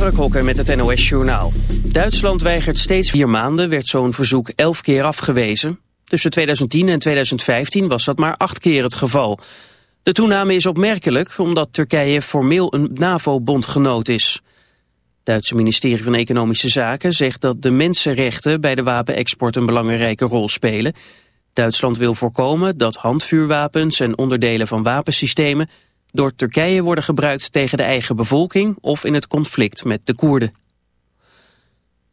Mark Hokker met het NOS Journaal. Duitsland weigert steeds vier maanden, werd zo'n verzoek elf keer afgewezen. Tussen 2010 en 2015 was dat maar acht keer het geval. De toename is opmerkelijk omdat Turkije formeel een NAVO-bondgenoot is. Het Duitse ministerie van Economische Zaken zegt dat de mensenrechten bij de wapenexport een belangrijke rol spelen. Duitsland wil voorkomen dat handvuurwapens en onderdelen van wapensystemen door Turkije worden gebruikt tegen de eigen bevolking of in het conflict met de Koerden.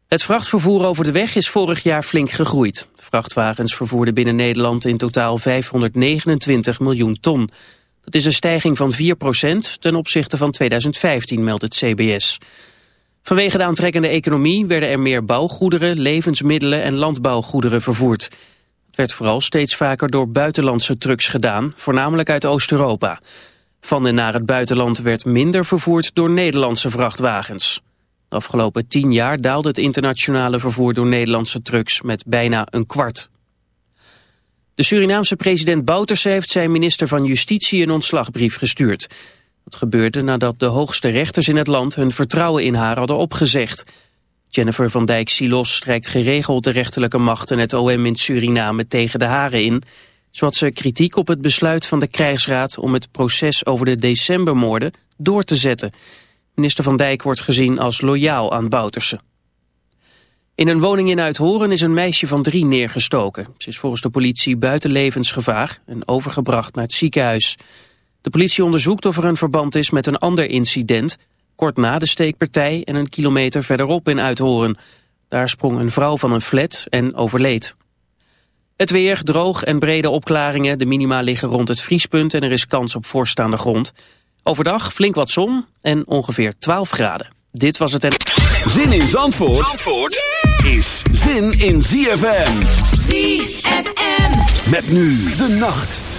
Het vrachtvervoer over de weg is vorig jaar flink gegroeid. Vrachtwagens vervoerden binnen Nederland in totaal 529 miljoen ton. Dat is een stijging van 4% ten opzichte van 2015, meldt het CBS. Vanwege de aantrekkende economie werden er meer bouwgoederen, levensmiddelen en landbouwgoederen vervoerd. Het werd vooral steeds vaker door buitenlandse trucks gedaan, voornamelijk uit Oost-Europa. Van en naar het buitenland werd minder vervoerd door Nederlandse vrachtwagens. De afgelopen tien jaar daalde het internationale vervoer door Nederlandse trucks met bijna een kwart. De Surinaamse president Bouterse heeft zijn minister van Justitie een ontslagbrief gestuurd. Dat gebeurde nadat de hoogste rechters in het land hun vertrouwen in haar hadden opgezegd. Jennifer van Dijk Silos strijkt geregeld de rechterlijke macht en het OM in Suriname tegen de haren in zo had ze kritiek op het besluit van de krijgsraad om het proces over de decembermoorden door te zetten. Minister Van Dijk wordt gezien als loyaal aan Bouterse. In een woning in Uithoren is een meisje van drie neergestoken. Ze is volgens de politie buiten levensgevaar en overgebracht naar het ziekenhuis. De politie onderzoekt of er een verband is met een ander incident... kort na de steekpartij en een kilometer verderop in Uithoren. Daar sprong een vrouw van een flat en overleed. Het weer, droog en brede opklaringen. De minima liggen rond het vriespunt en er is kans op voorstaande grond. Overdag flink wat zon en ongeveer 12 graden. Dit was het en... Zin in Zandvoort, Zandvoort is zin in ZFM. ZFM. Met nu de nacht.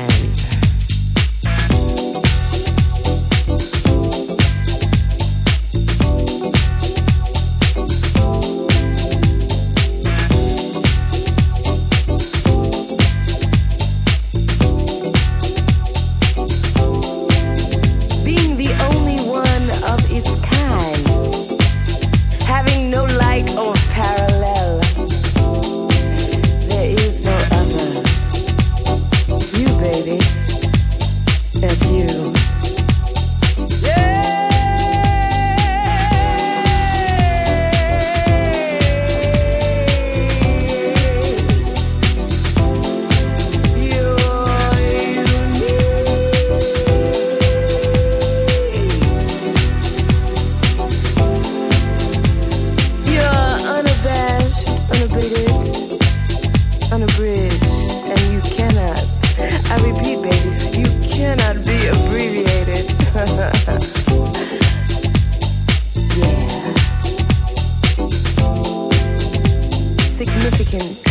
Abbreviated. yeah. Significant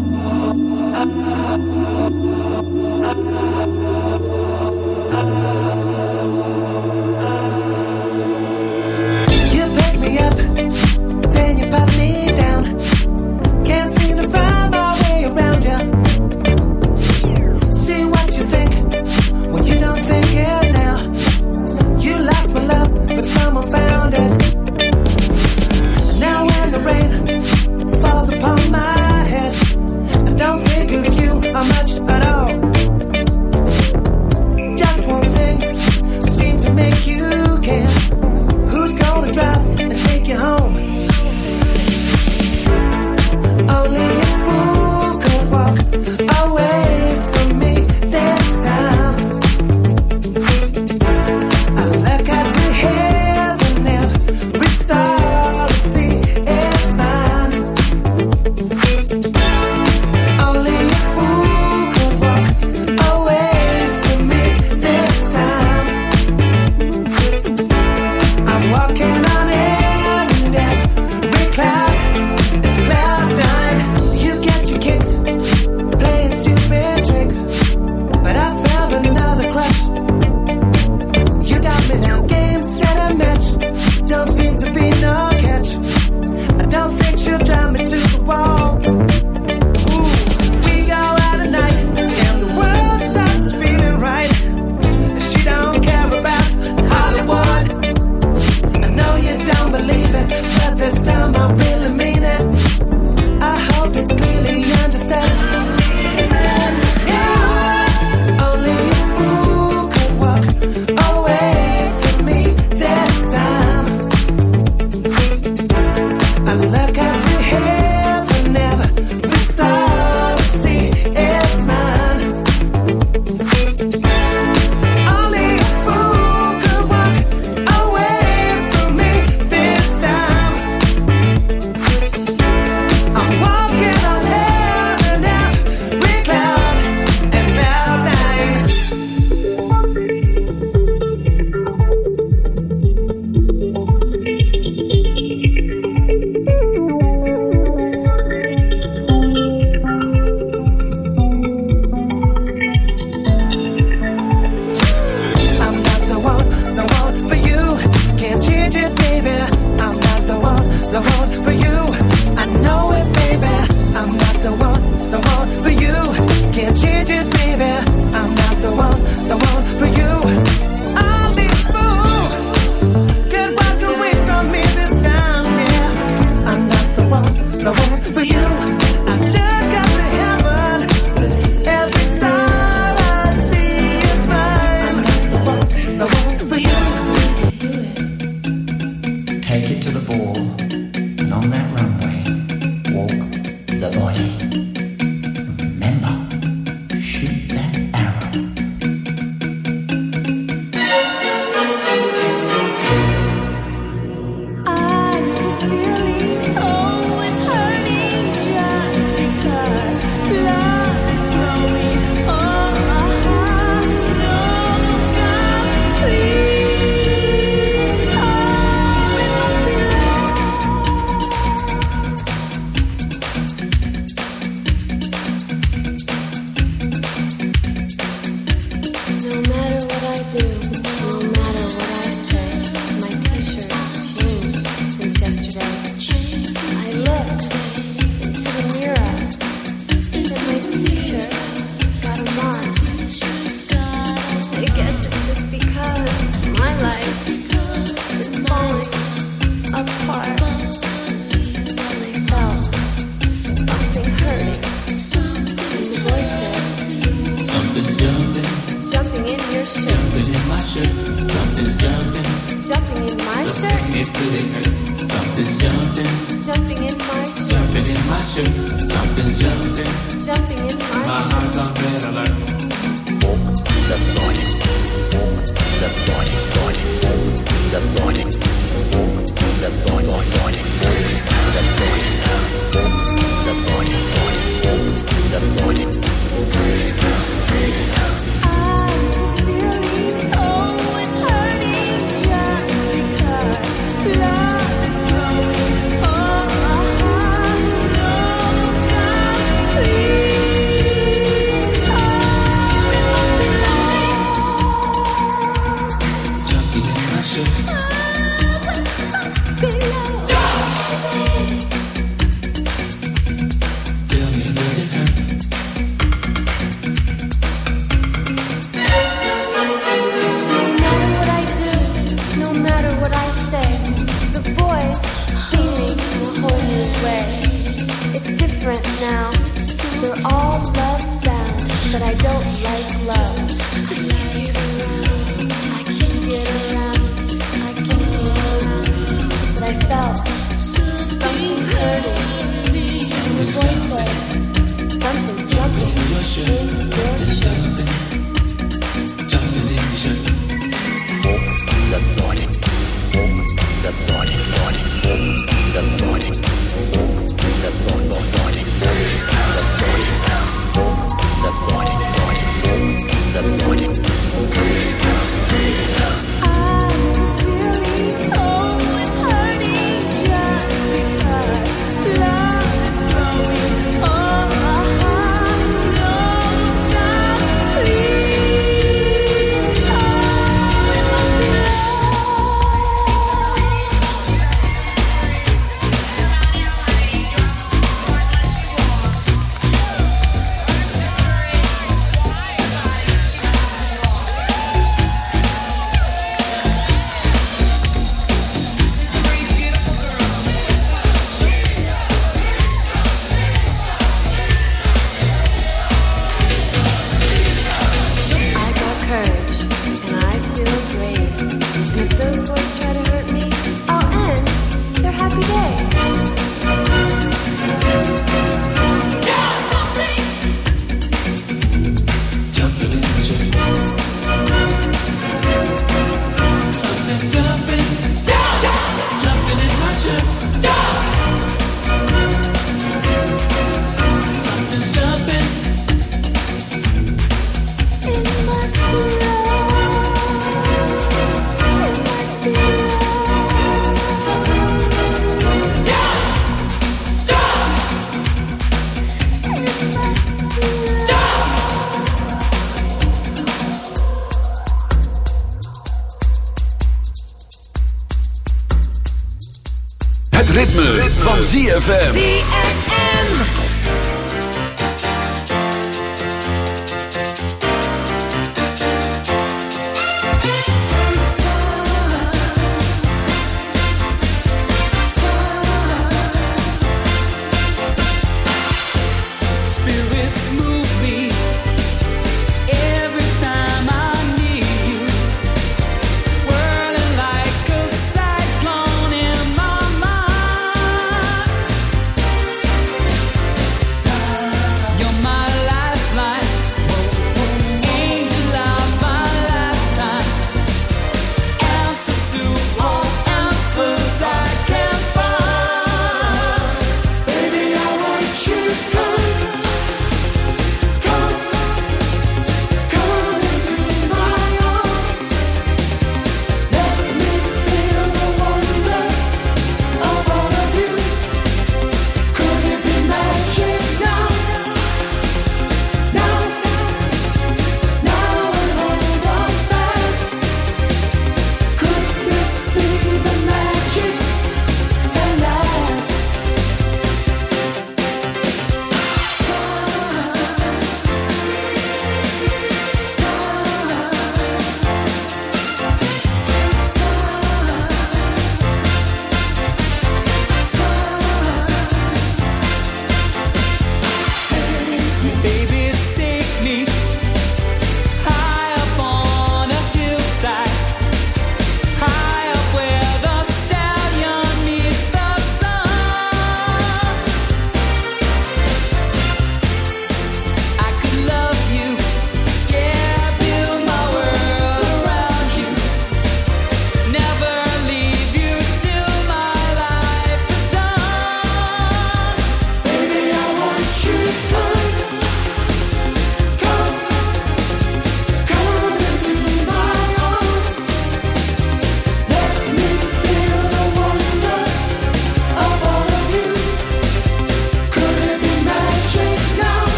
Oh.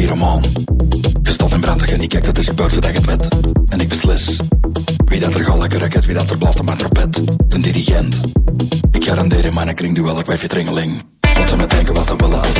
pyromaan. Gestopt in brand en ik kijk, dat is gebeurd voordat ik het wet. En ik beslis. Wie dat er gal lekker raket, wie dat er blaft op mijn trompet. De dirigent. Ik garandeer in mijn kring duel, ik wijf je tringeling. Wat ze me denken, was ze willen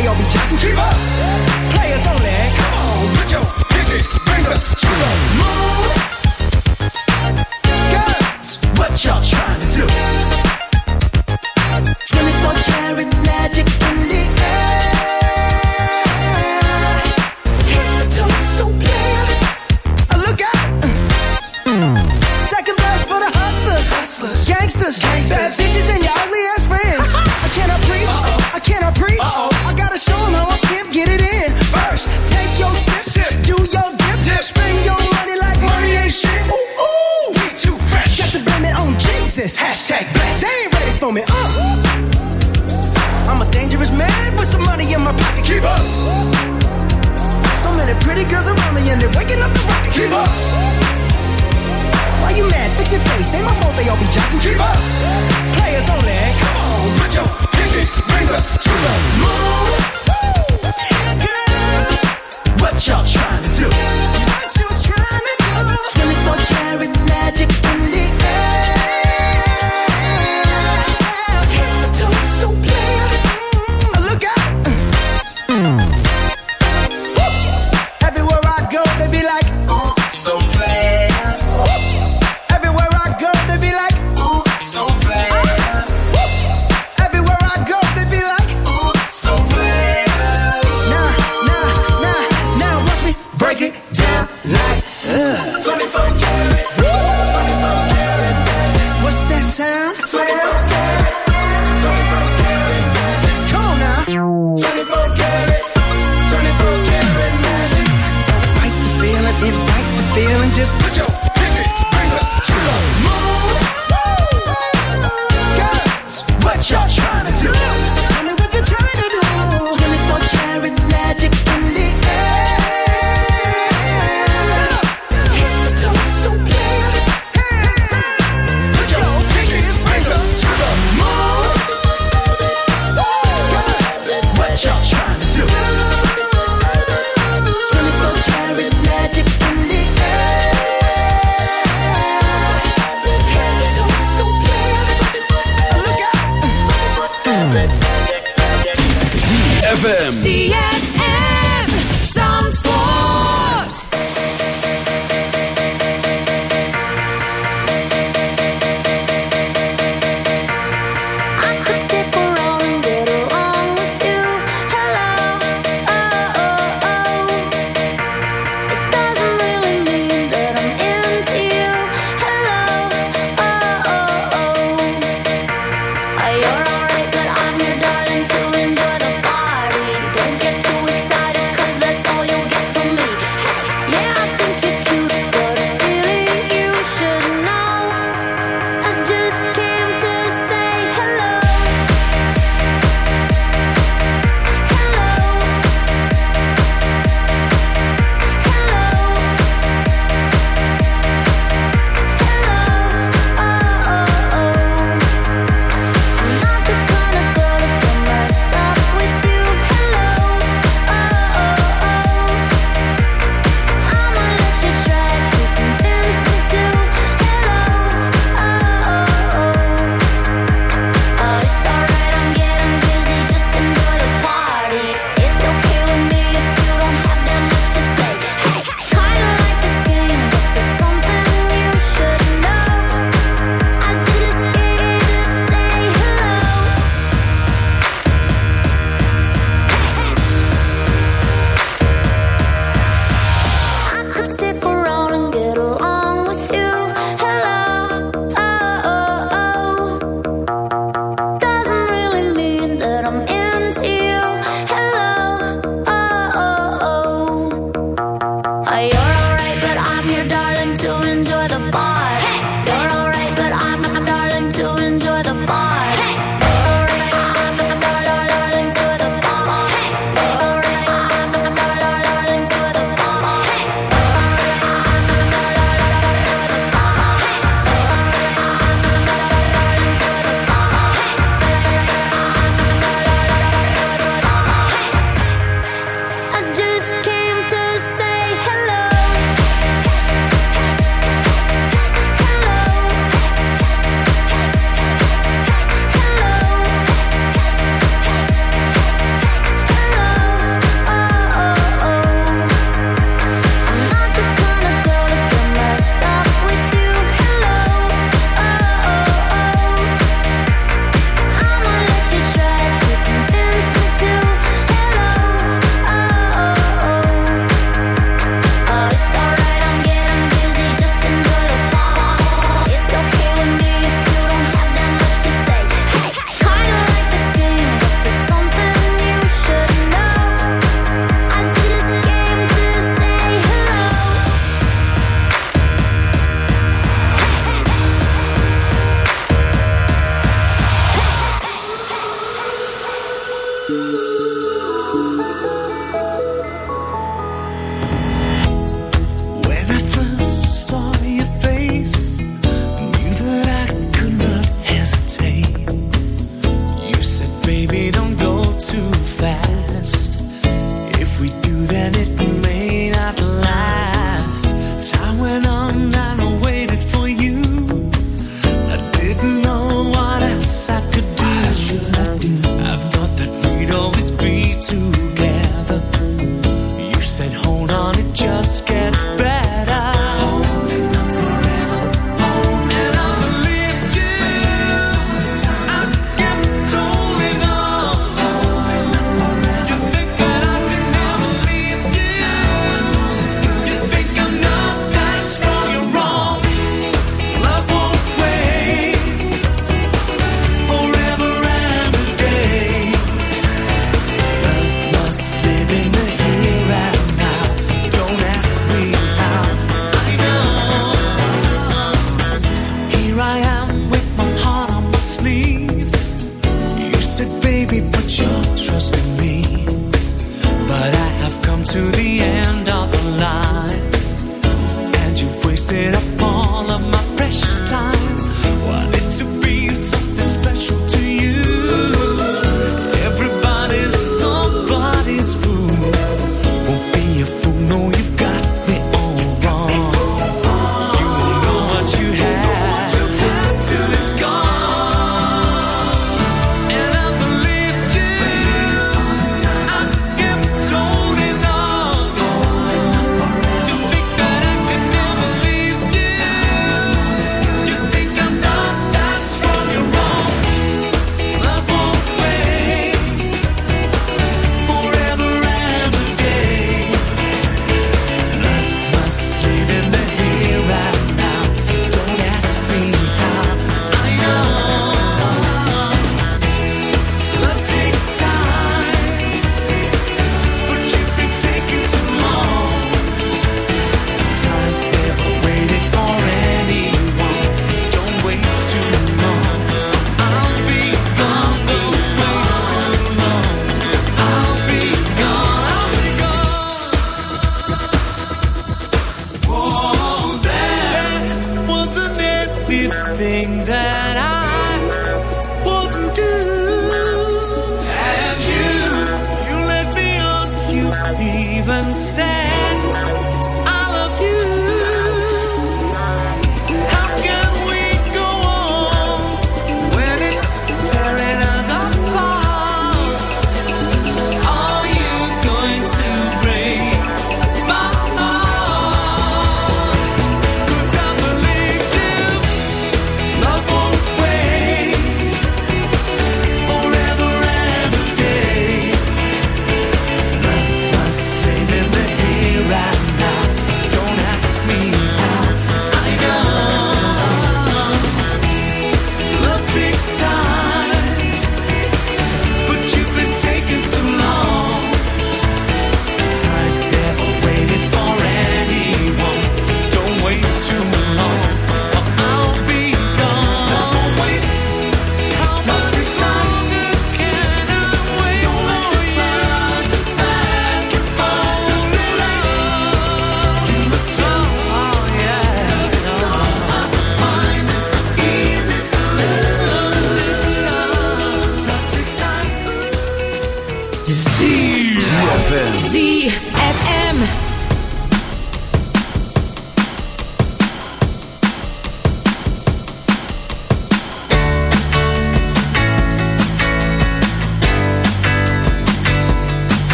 they eva Joe.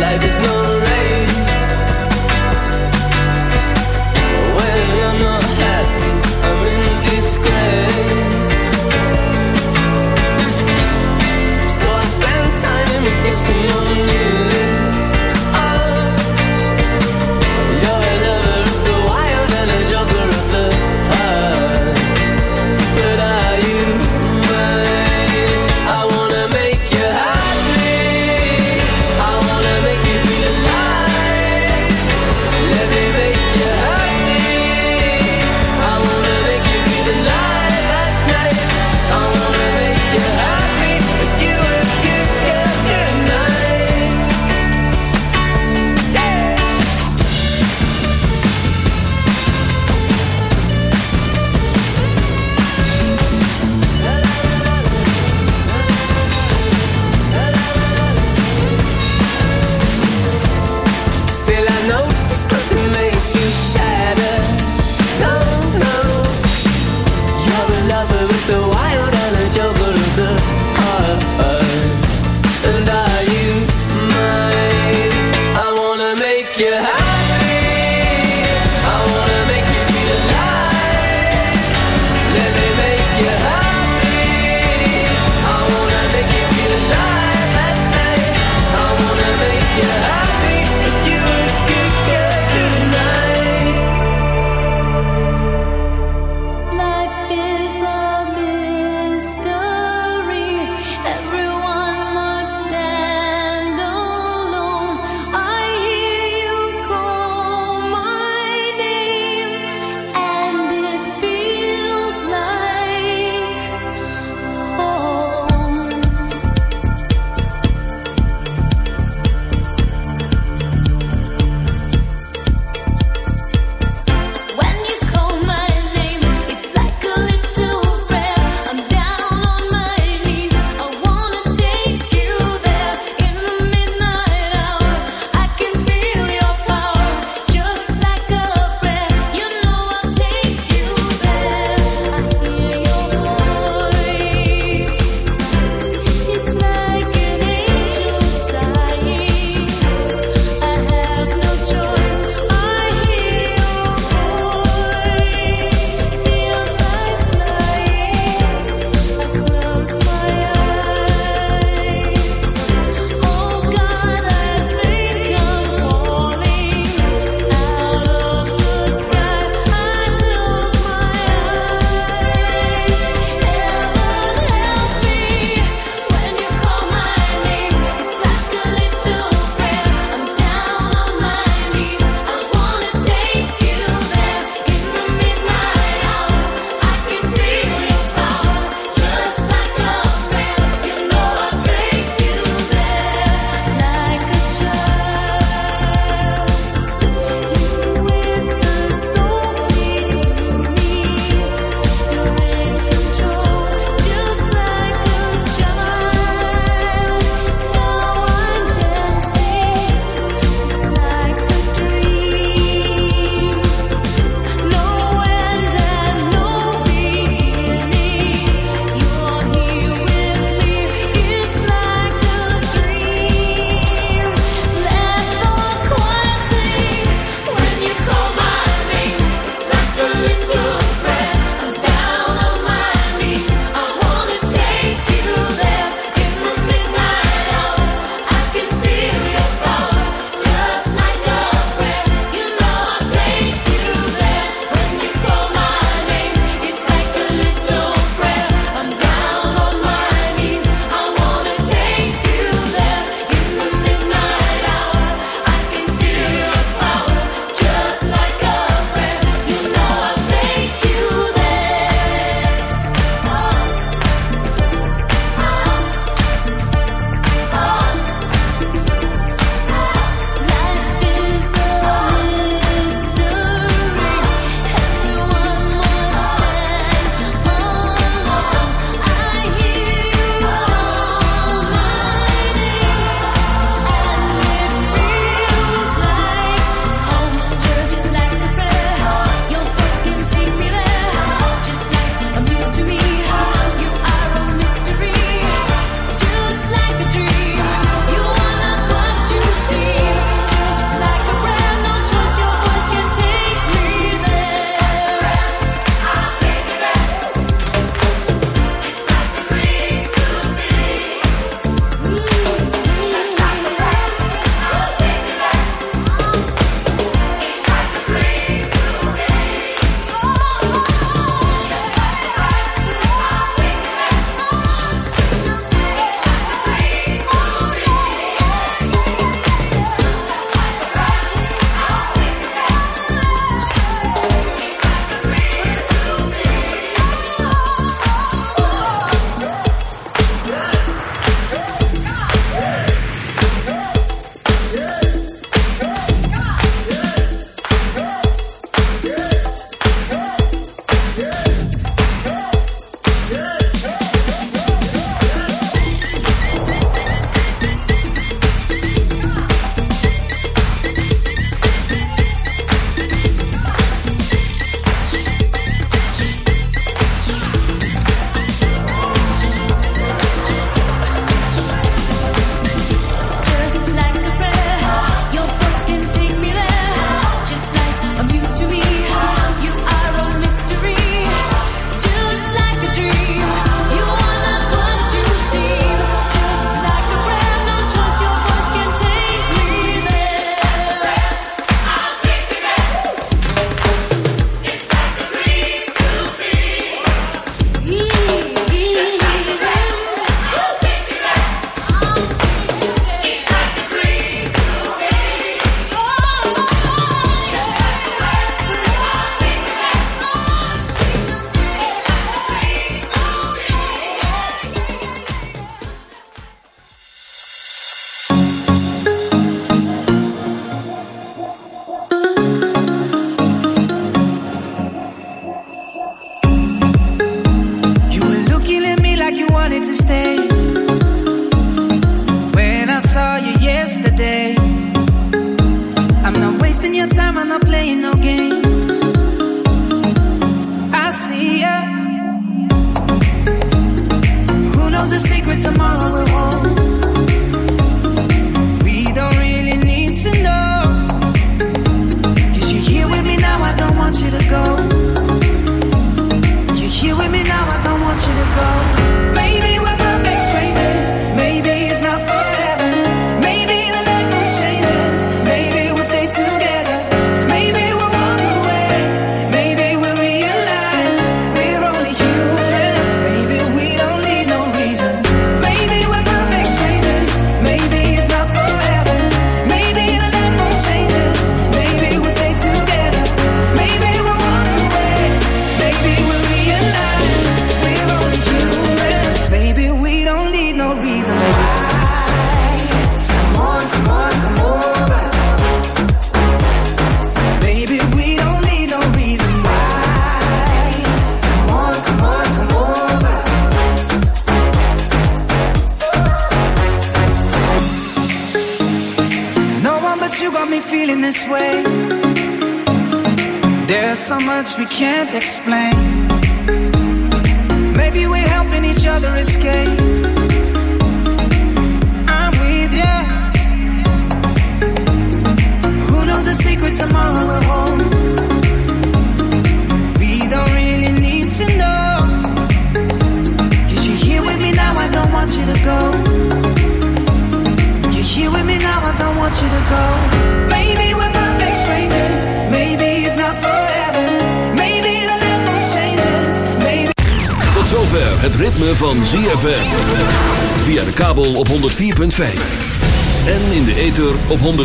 Life is long.